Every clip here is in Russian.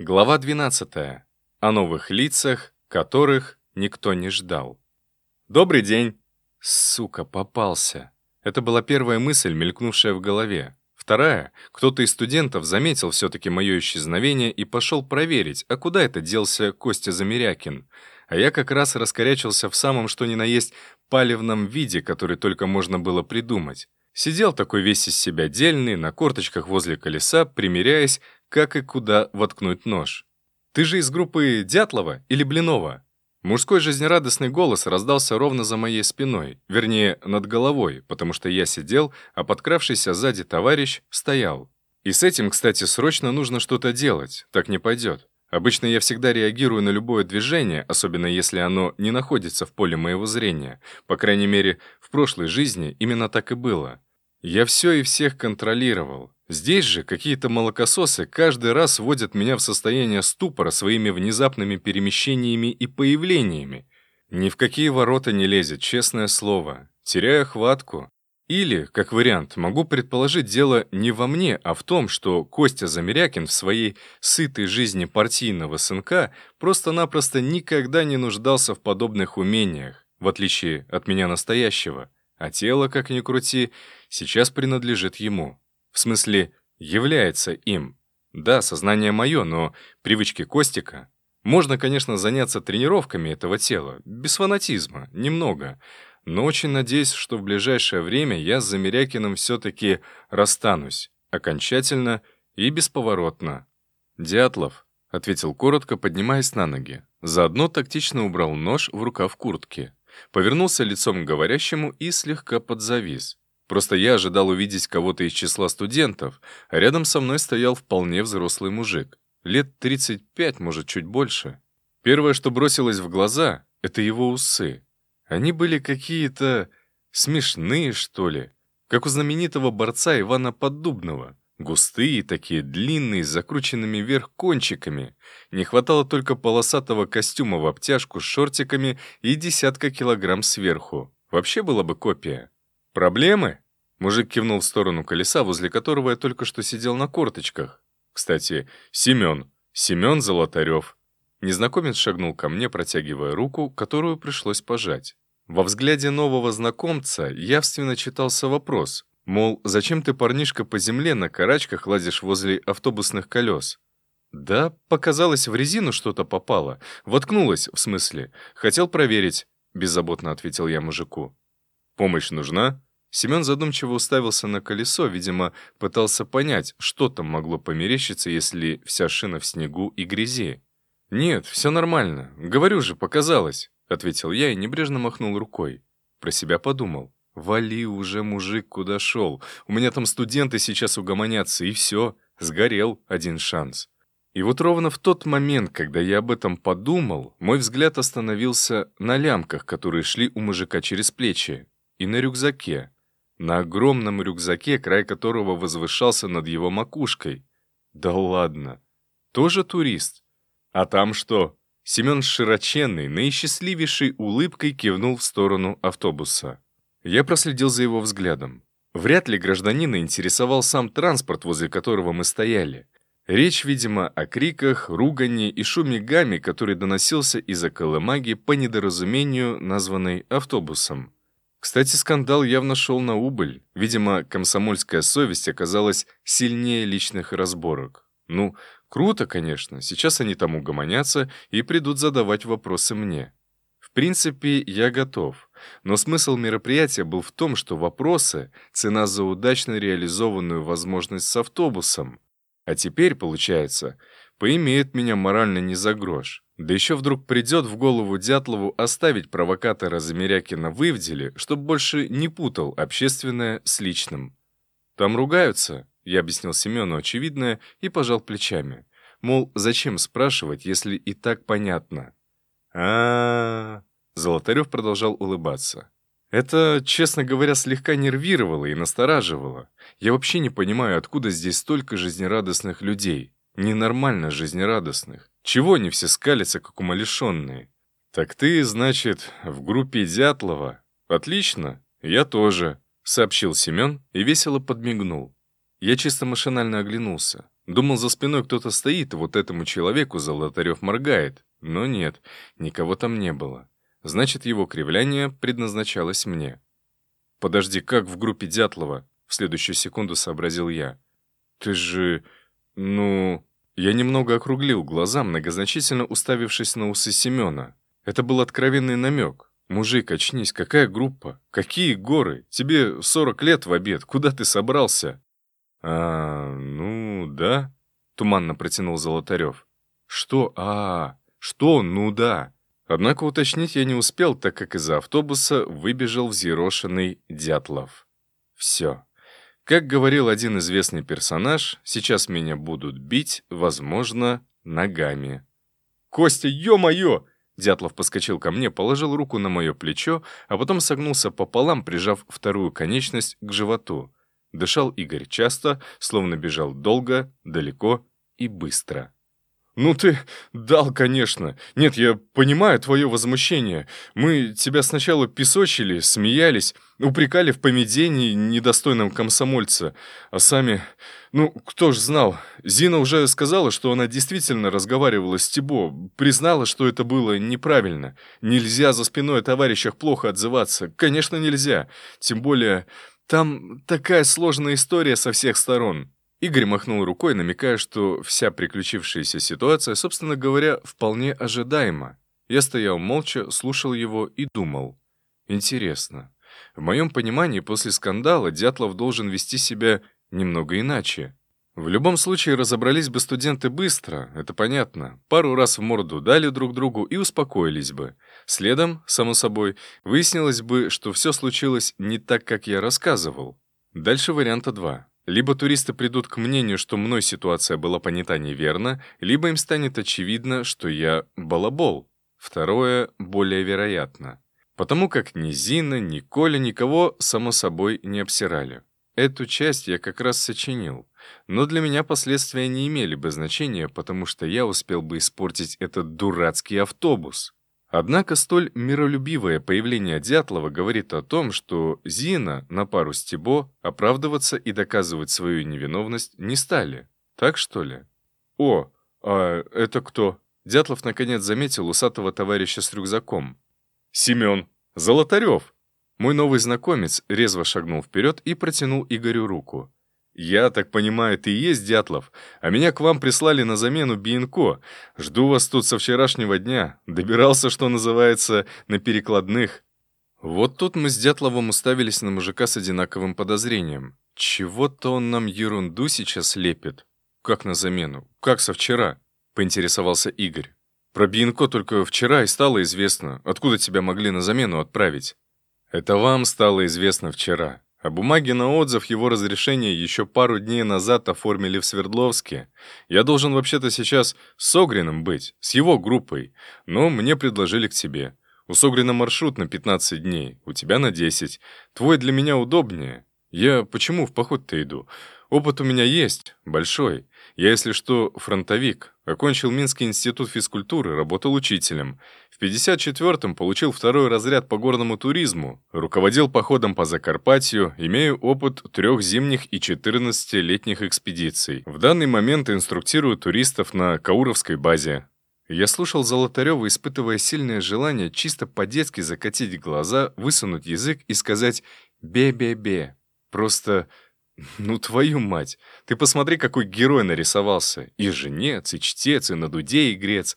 Глава 12. О новых лицах, которых никто не ждал. «Добрый день!» Сука, попался. Это была первая мысль, мелькнувшая в голове. Вторая, кто-то из студентов заметил все-таки мое исчезновение и пошел проверить, а куда это делся Костя Замерякин. А я как раз раскорячился в самом что ни на есть палевном виде, который только можно было придумать. Сидел такой весь из себя дельный, на корточках возле колеса, примеряясь, как и куда воткнуть нож. «Ты же из группы Дятлова или Блинова?» Мужской жизнерадостный голос раздался ровно за моей спиной, вернее, над головой, потому что я сидел, а подкравшийся сзади товарищ стоял. И с этим, кстати, срочно нужно что-то делать, так не пойдет. Обычно я всегда реагирую на любое движение, особенно если оно не находится в поле моего зрения. По крайней мере, в прошлой жизни именно так и было. Я все и всех контролировал. Здесь же какие-то молокососы каждый раз вводят меня в состояние ступора своими внезапными перемещениями и появлениями. Ни в какие ворота не лезет, честное слово. Теряю хватку. Или, как вариант, могу предположить дело не во мне, а в том, что Костя Замерякин в своей сытой жизни партийного сынка просто-напросто никогда не нуждался в подобных умениях, в отличие от меня настоящего. А тело, как ни крути, сейчас принадлежит ему. В смысле, является им. Да, сознание мое, но привычки Костика. Можно, конечно, заняться тренировками этого тела, без фанатизма, немного. Но очень надеюсь, что в ближайшее время я с Замерякиным все-таки расстанусь. Окончательно и бесповоротно. «Дятлов», — ответил коротко, поднимаясь на ноги. Заодно тактично убрал нож в рукав куртки. Повернулся лицом к говорящему и слегка подзавис. Просто я ожидал увидеть кого-то из числа студентов, а рядом со мной стоял вполне взрослый мужик. Лет 35, может, чуть больше. Первое, что бросилось в глаза, — это его усы. Они были какие-то смешные, что ли, как у знаменитого борца Ивана Поддубного. Густые, такие длинные, с закрученными вверх кончиками. Не хватало только полосатого костюма в обтяжку с шортиками и десятка килограмм сверху. Вообще была бы копия. «Проблемы?» Мужик кивнул в сторону колеса, возле которого я только что сидел на корточках. Кстати, Семен. Семен Золотарев. Незнакомец шагнул ко мне, протягивая руку, которую пришлось пожать. Во взгляде нового знакомца явственно читался вопрос, Мол, зачем ты, парнишка, по земле на карачках лазишь возле автобусных колес? Да, показалось, в резину что-то попало. Воткнулось, в смысле. Хотел проверить, беззаботно ответил я мужику. Помощь нужна? Семен задумчиво уставился на колесо, видимо, пытался понять, что там могло померещиться, если вся шина в снегу и грязи. «Нет, все нормально. Говорю же, показалось», — ответил я и небрежно махнул рукой. Про себя подумал. «Вали уже, мужик, куда шел. У меня там студенты сейчас угомонятся, и все. Сгорел один шанс». И вот ровно в тот момент, когда я об этом подумал, мой взгляд остановился на лямках, которые шли у мужика через плечи, и на рюкзаке. На огромном рюкзаке, край которого возвышался над его макушкой. Да ладно. Тоже турист? А там что? Семен широченный, наисчастливейшей улыбкой кивнул в сторону автобуса. Я проследил за его взглядом. Вряд ли гражданина интересовал сам транспорт, возле которого мы стояли. Речь, видимо, о криках, ругани и шуме гамми, который доносился из-за колымаги по недоразумению, названной автобусом. Кстати, скандал явно шел на убыль. Видимо, комсомольская совесть оказалась сильнее личных разборок. Ну, круто, конечно, сейчас они там угомонятся и придут задавать вопросы мне. В принципе, я готов. Но смысл мероприятия был в том, что вопросы — цена за удачно реализованную возможность с автобусом. А теперь, получается, поимеет меня морально не за грош. Да еще вдруг придет в голову Дятлову оставить провокатора Замерякина в Ивделе, чтобы больше не путал общественное с личным. «Там ругаются», — я объяснил Семену очевидное и пожал плечами. Мол, зачем спрашивать, если и так понятно? а, Золотарев продолжал улыбаться. Это, честно говоря, слегка нервировало и настораживало. Я вообще не понимаю, откуда здесь столько жизнерадостных людей. Ненормально жизнерадостных. Чего они все скалятся, как умалишенные? Так ты, значит, в группе Дятлова? Отлично, я тоже, сообщил Семен и весело подмигнул. Я чисто машинально оглянулся. Думал, за спиной кто-то стоит, вот этому человеку Золотарев моргает. Но нет, никого там не было. Значит, его кривляние предназначалось мне. «Подожди, как в группе Дятлова?» В следующую секунду сообразил я. «Ты же... ну...» Я немного округлил глаза, многозначительно уставившись на усы Семена. Это был откровенный намек. «Мужик, очнись, какая группа? Какие горы? Тебе 40 лет в обед, куда ты собрался?» «А, ну, да», — туманно протянул Золотарев. «Что? А, что? Ну да». Однако уточнить я не успел, так как из автобуса выбежал взъерошенный Дятлов. Все. Как говорил один известный персонаж, сейчас меня будут бить, возможно, ногами. «Костя, ё-моё!» Дятлов поскочил ко мне, положил руку на мое плечо, а потом согнулся пополам, прижав вторую конечность к животу. Дышал Игорь часто, словно бежал долго, далеко и быстро. «Ну ты дал, конечно. Нет, я понимаю твое возмущение. Мы тебя сначала песочили, смеялись, упрекали в поведении недостойном комсомольца, а сами... Ну, кто ж знал? Зина уже сказала, что она действительно разговаривала с Тибо, признала, что это было неправильно. Нельзя за спиной о товарищах плохо отзываться. Конечно, нельзя. Тем более, там такая сложная история со всех сторон». Игорь махнул рукой, намекая, что вся приключившаяся ситуация, собственно говоря, вполне ожидаема. Я стоял молча, слушал его и думал. Интересно. В моем понимании, после скандала Дятлов должен вести себя немного иначе. В любом случае, разобрались бы студенты быстро, это понятно. Пару раз в морду дали друг другу и успокоились бы. Следом, само собой, выяснилось бы, что все случилось не так, как я рассказывал. Дальше варианта два. Либо туристы придут к мнению, что мной ситуация была понята неверно, либо им станет очевидно, что я балабол. Второе более вероятно. Потому как ни Зина, ни Коля никого, само собой, не обсирали. Эту часть я как раз сочинил. Но для меня последствия не имели бы значения, потому что я успел бы испортить этот дурацкий автобус. Однако столь миролюбивое появление Дятлова говорит о том, что Зина на пару с Тибо оправдываться и доказывать свою невиновность не стали. Так что ли? «О, а это кто?» Дятлов наконец заметил усатого товарища с рюкзаком. «Семен! Золотарев!» Мой новый знакомец резво шагнул вперед и протянул Игорю руку. «Я так понимаю, ты и есть Дятлов, а меня к вам прислали на замену Биенко. Жду вас тут со вчерашнего дня. Добирался, что называется, на перекладных». Вот тут мы с Дятловым уставились на мужика с одинаковым подозрением. Чего-то он нам ерунду сейчас лепит. Как на замену? Как со вчера? Поинтересовался Игорь. Про Биенко только вчера и стало известно. Откуда тебя могли на замену отправить? Это вам стало известно вчера. А бумаги на отзыв его разрешения еще пару дней назад оформили в Свердловске. Я должен вообще-то сейчас с Огриным быть, с его группой, но мне предложили к тебе. У Согрина маршрут на 15 дней, у тебя на 10. Твой для меня удобнее. Я почему в поход-то иду? Опыт у меня есть, большой. Я, если что, фронтовик. Окончил Минский институт физкультуры, работал учителем. В 54-м получил второй разряд по горному туризму. Руководил походом по Закарпатью, имею опыт трех зимних и 14-летних экспедиций. В данный момент инструктирую туристов на Кауровской базе. Я слушал Золотарева, испытывая сильное желание чисто по-детски закатить глаза, высунуть язык и сказать «бе-бе-бе». Просто «Ну, твою мать! Ты посмотри, какой герой нарисовался! И женец, и чтец, и на дуде игрец.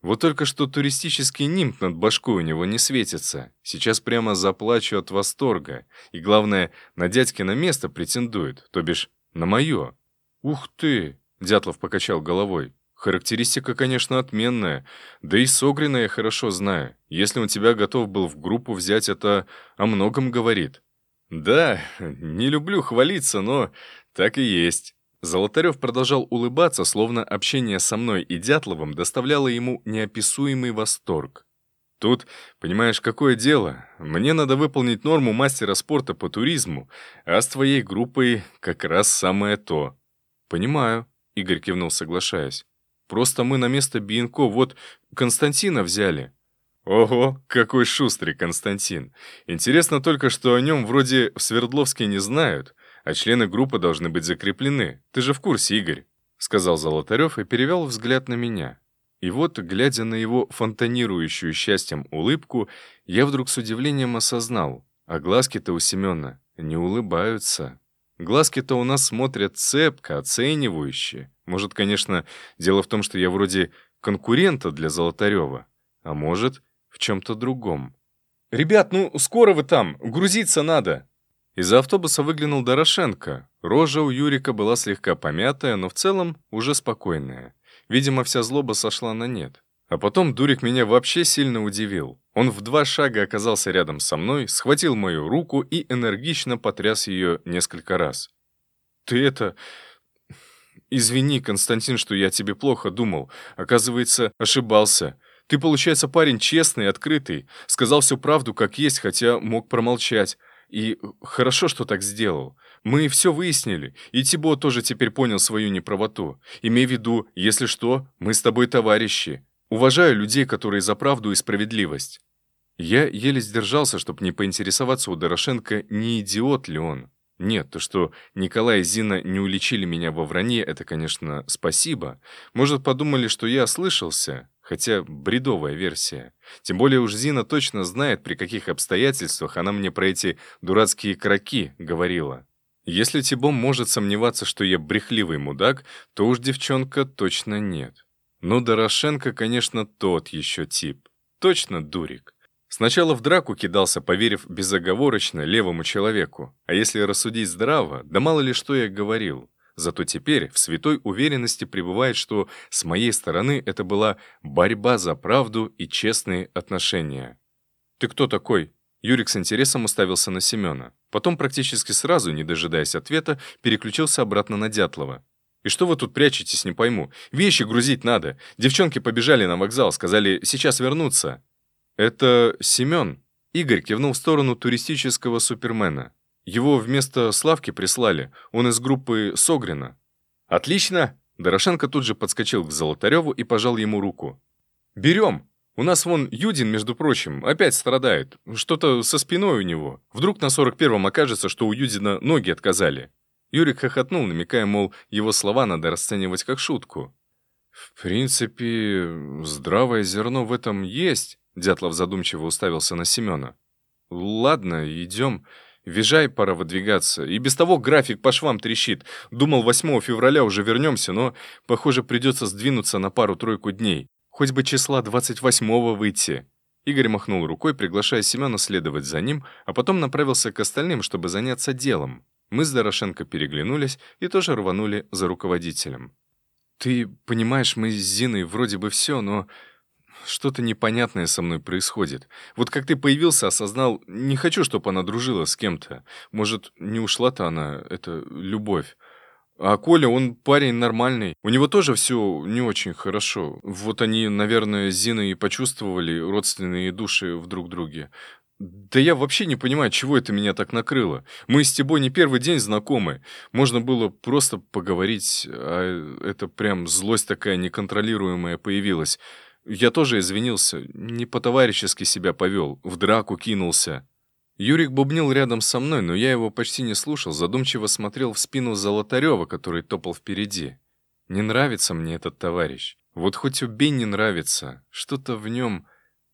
Вот только что туристический нимб над башкой у него не светится. Сейчас прямо заплачу от восторга. И главное, на дядькино место претендует, то бишь на мое. Ух ты!» — Дятлов покачал головой. Характеристика, конечно, отменная. Да и Согрина я хорошо знаю. Если он тебя готов был в группу взять, это о многом говорит. «Да, не люблю хвалиться, но так и есть». Золотарев продолжал улыбаться, словно общение со мной и Дятловым доставляло ему неописуемый восторг. «Тут, понимаешь, какое дело? Мне надо выполнить норму мастера спорта по туризму, а с твоей группой как раз самое то». «Понимаю», — Игорь кивнул, соглашаясь. «Просто мы на место Биенко вот Константина взяли». Ого, какой шустрый Константин. Интересно только, что о нем вроде в Свердловске не знают, а члены группы должны быть закреплены. Ты же в курсе, Игорь? сказал Золотарев и перевел взгляд на меня. И вот, глядя на его фонтанирующую счастьем улыбку, я вдруг с удивлением осознал, а глазки-то у Семена не улыбаются. Глазки-то у нас смотрят цепко, оценивающе. Может, конечно, дело в том, что я вроде конкурента для Золотарева, а может, в чем-то другом. «Ребят, ну скоро вы там, грузиться надо!» Из автобуса выглянул Дорошенко. Рожа у Юрика была слегка помятая, но в целом уже спокойная. Видимо, вся злоба сошла на нет. А потом Дурик меня вообще сильно удивил. Он в два шага оказался рядом со мной, схватил мою руку и энергично потряс ее несколько раз. «Ты это... Извини, Константин, что я тебе плохо думал. Оказывается, ошибался. Ты, получается, парень честный, открытый. Сказал всю правду как есть, хотя мог промолчать. И хорошо, что так сделал. Мы все выяснили, и Тибо тоже теперь понял свою неправоту. Имей в виду, если что, мы с тобой товарищи. Уважаю людей, которые за правду и справедливость. Я еле сдержался, чтобы не поинтересоваться у Дорошенко, не идиот ли он. Нет, то, что Николай и Зина не уличили меня во вранье, это, конечно, спасибо. Может, подумали, что я ослышался, хотя бредовая версия. Тем более уж Зина точно знает, при каких обстоятельствах она мне про эти дурацкие кроки говорила. Если Тибом может сомневаться, что я брехливый мудак, то уж девчонка точно нет. Но Дорошенко, конечно, тот еще тип. Точно дурик. Сначала в драку кидался, поверив безоговорочно левому человеку. А если рассудить здраво, да мало ли что я говорил. Зато теперь в святой уверенности пребывает, что с моей стороны это была борьба за правду и честные отношения. «Ты кто такой?» Юрик с интересом уставился на Семена. Потом, практически сразу, не дожидаясь ответа, переключился обратно на Дятлова. «И что вы тут прячетесь, не пойму. Вещи грузить надо. Девчонки побежали на вокзал, сказали, сейчас вернутся». «Это Семен». Игорь кивнул в сторону туристического супермена. Его вместо Славки прислали. Он из группы Согрина. «Отлично!» Дорошенко тут же подскочил к Золотареву и пожал ему руку. «Берем!» У нас вон Юдин, между прочим, опять страдает. Что-то со спиной у него. Вдруг на 41-м окажется, что у Юдина ноги отказали». Юрик хохотнул, намекая, мол, его слова надо расценивать как шутку. «В принципе, здравое зерно в этом есть», — Дятлов задумчиво уставился на Семена. «Ладно, идем. Визжай, пора выдвигаться. И без того график по швам трещит. Думал, 8 февраля уже вернемся, но, похоже, придется сдвинуться на пару-тройку дней. Хоть бы числа 28-го выйти». Игорь махнул рукой, приглашая Семена следовать за ним, а потом направился к остальным, чтобы заняться делом. Мы с Дорошенко переглянулись и тоже рванули за руководителем. «Ты понимаешь, мы с Зиной вроде бы все, но что-то непонятное со мной происходит. Вот как ты появился, осознал, не хочу, чтобы она дружила с кем-то. Может, не ушла-то она, это любовь. А Коля, он парень нормальный. У него тоже все не очень хорошо. Вот они, наверное, с Зиной и почувствовали родственные души в друг друге. Да я вообще не понимаю, чего это меня так накрыло. Мы с Тибой не первый день знакомы. Можно было просто поговорить, а это прям злость такая неконтролируемая появилась. Я тоже извинился, не по-товарищески себя повел, в драку кинулся. Юрик бубнил рядом со мной, но я его почти не слушал, задумчиво смотрел в спину Золотарева, который топал впереди. Не нравится мне этот товарищ. Вот хоть убей не нравится, что-то в нем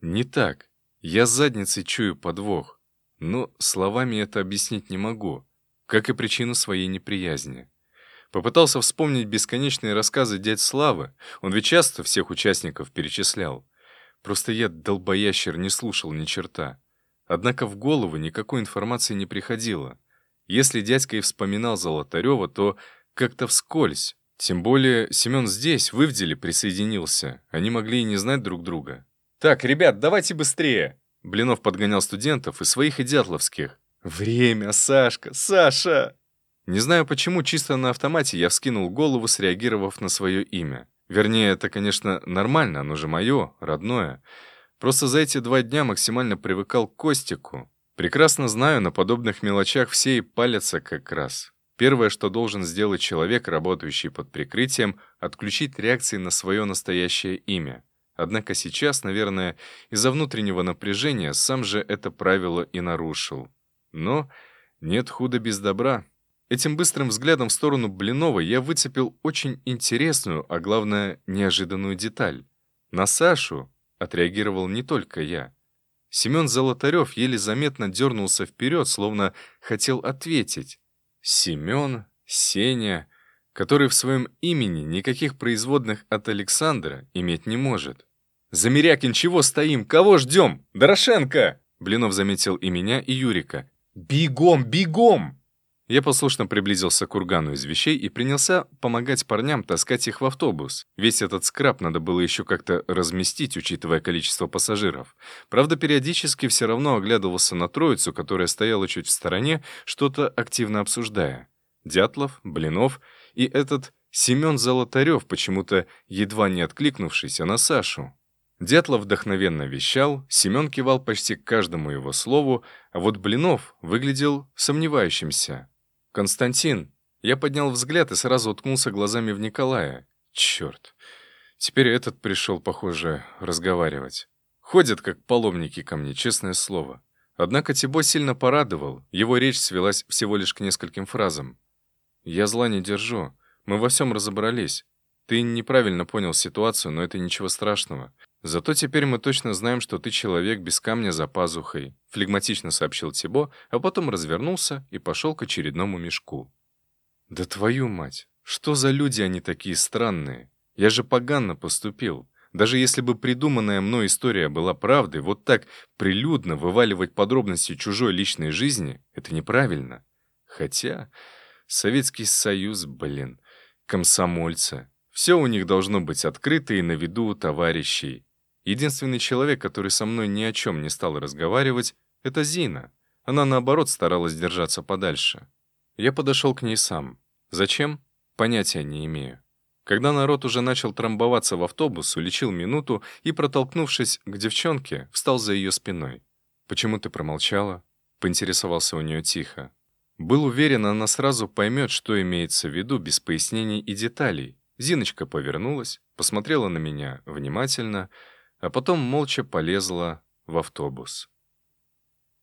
не так. Я задницей чую подвох. Но словами это объяснить не могу, как и причину своей неприязни. Попытался вспомнить бесконечные рассказы дядь Славы, он ведь часто всех участников перечислял. Просто я, долбоящер, не слушал ни черта. Однако в голову никакой информации не приходило. Если дядька и вспоминал Золотарева, то как-то вскользь. Тем более Семен здесь, в Ивделе, присоединился. Они могли и не знать друг друга. «Так, ребят, давайте быстрее!» Блинов подгонял студентов и своих, и дятловских. «Время, Сашка! Саша!» Не знаю почему, чисто на автомате я вскинул голову, среагировав на свое имя. Вернее, это, конечно, нормально, оно же мое, родное. Просто за эти два дня максимально привыкал к Костику. Прекрасно знаю, на подобных мелочах все и палятся как раз. Первое, что должен сделать человек, работающий под прикрытием, отключить реакции на свое настоящее имя. Однако сейчас, наверное, из-за внутреннего напряжения сам же это правило и нарушил. Но нет худа без добра. Этим быстрым взглядом в сторону Блинова я выцепил очень интересную, а главное, неожиданную деталь. На Сашу отреагировал не только я. Семен Золотарев еле заметно дернулся вперед, словно хотел ответить. Семен, Сеня, который в своем имени никаких производных от Александра иметь не может. «Замерякин, чего стоим? Кого ждем? Дорошенко!» Блинов заметил и меня, и Юрика. «Бегом, бегом!» Я послушно приблизился к кургану из вещей и принялся помогать парням таскать их в автобус. Весь этот скраб надо было еще как-то разместить, учитывая количество пассажиров. Правда, периодически все равно оглядывался на троицу, которая стояла чуть в стороне, что-то активно обсуждая. Дятлов, Блинов и этот Семен Золотарев, почему-то едва не откликнувшийся на Сашу. Дятлов вдохновенно вещал, Семен кивал почти к каждому его слову, а вот Блинов выглядел сомневающимся. «Константин!» Я поднял взгляд и сразу уткнулся глазами в Николая. Черт. Теперь этот пришел, похоже, разговаривать. Ходят, как паломники ко мне, честное слово. Однако Тибо сильно порадовал, его речь свелась всего лишь к нескольким фразам. «Я зла не держу. Мы во всем разобрались. Ты неправильно понял ситуацию, но это ничего страшного. Зато теперь мы точно знаем, что ты человек без камня за пазухой», — флегматично сообщил Тибо, а потом развернулся и пошел к очередному мешку. «Да твою мать! Что за люди они такие странные? Я же поганно поступил. Даже если бы придуманная мной история была правдой, вот так прилюдно вываливать подробности чужой личной жизни — это неправильно. Хотя Советский Союз, блин, комсомольцы. Все у них должно быть открыто и на виду у товарищей. Единственный человек, который со мной ни о чем не стал разговаривать, это Зина. Она, наоборот, старалась держаться подальше. Я подошел к ней сам. Зачем? Понятия не имею. Когда народ уже начал трамбоваться в автобус, уличил минуту и, протолкнувшись к девчонке, встал за ее спиной. «Почему ты промолчала?» — поинтересовался у нее тихо. Был уверен, она сразу поймет, что имеется в виду, без пояснений и деталей. Зиночка повернулась, посмотрела на меня внимательно — а потом молча полезла в автобус.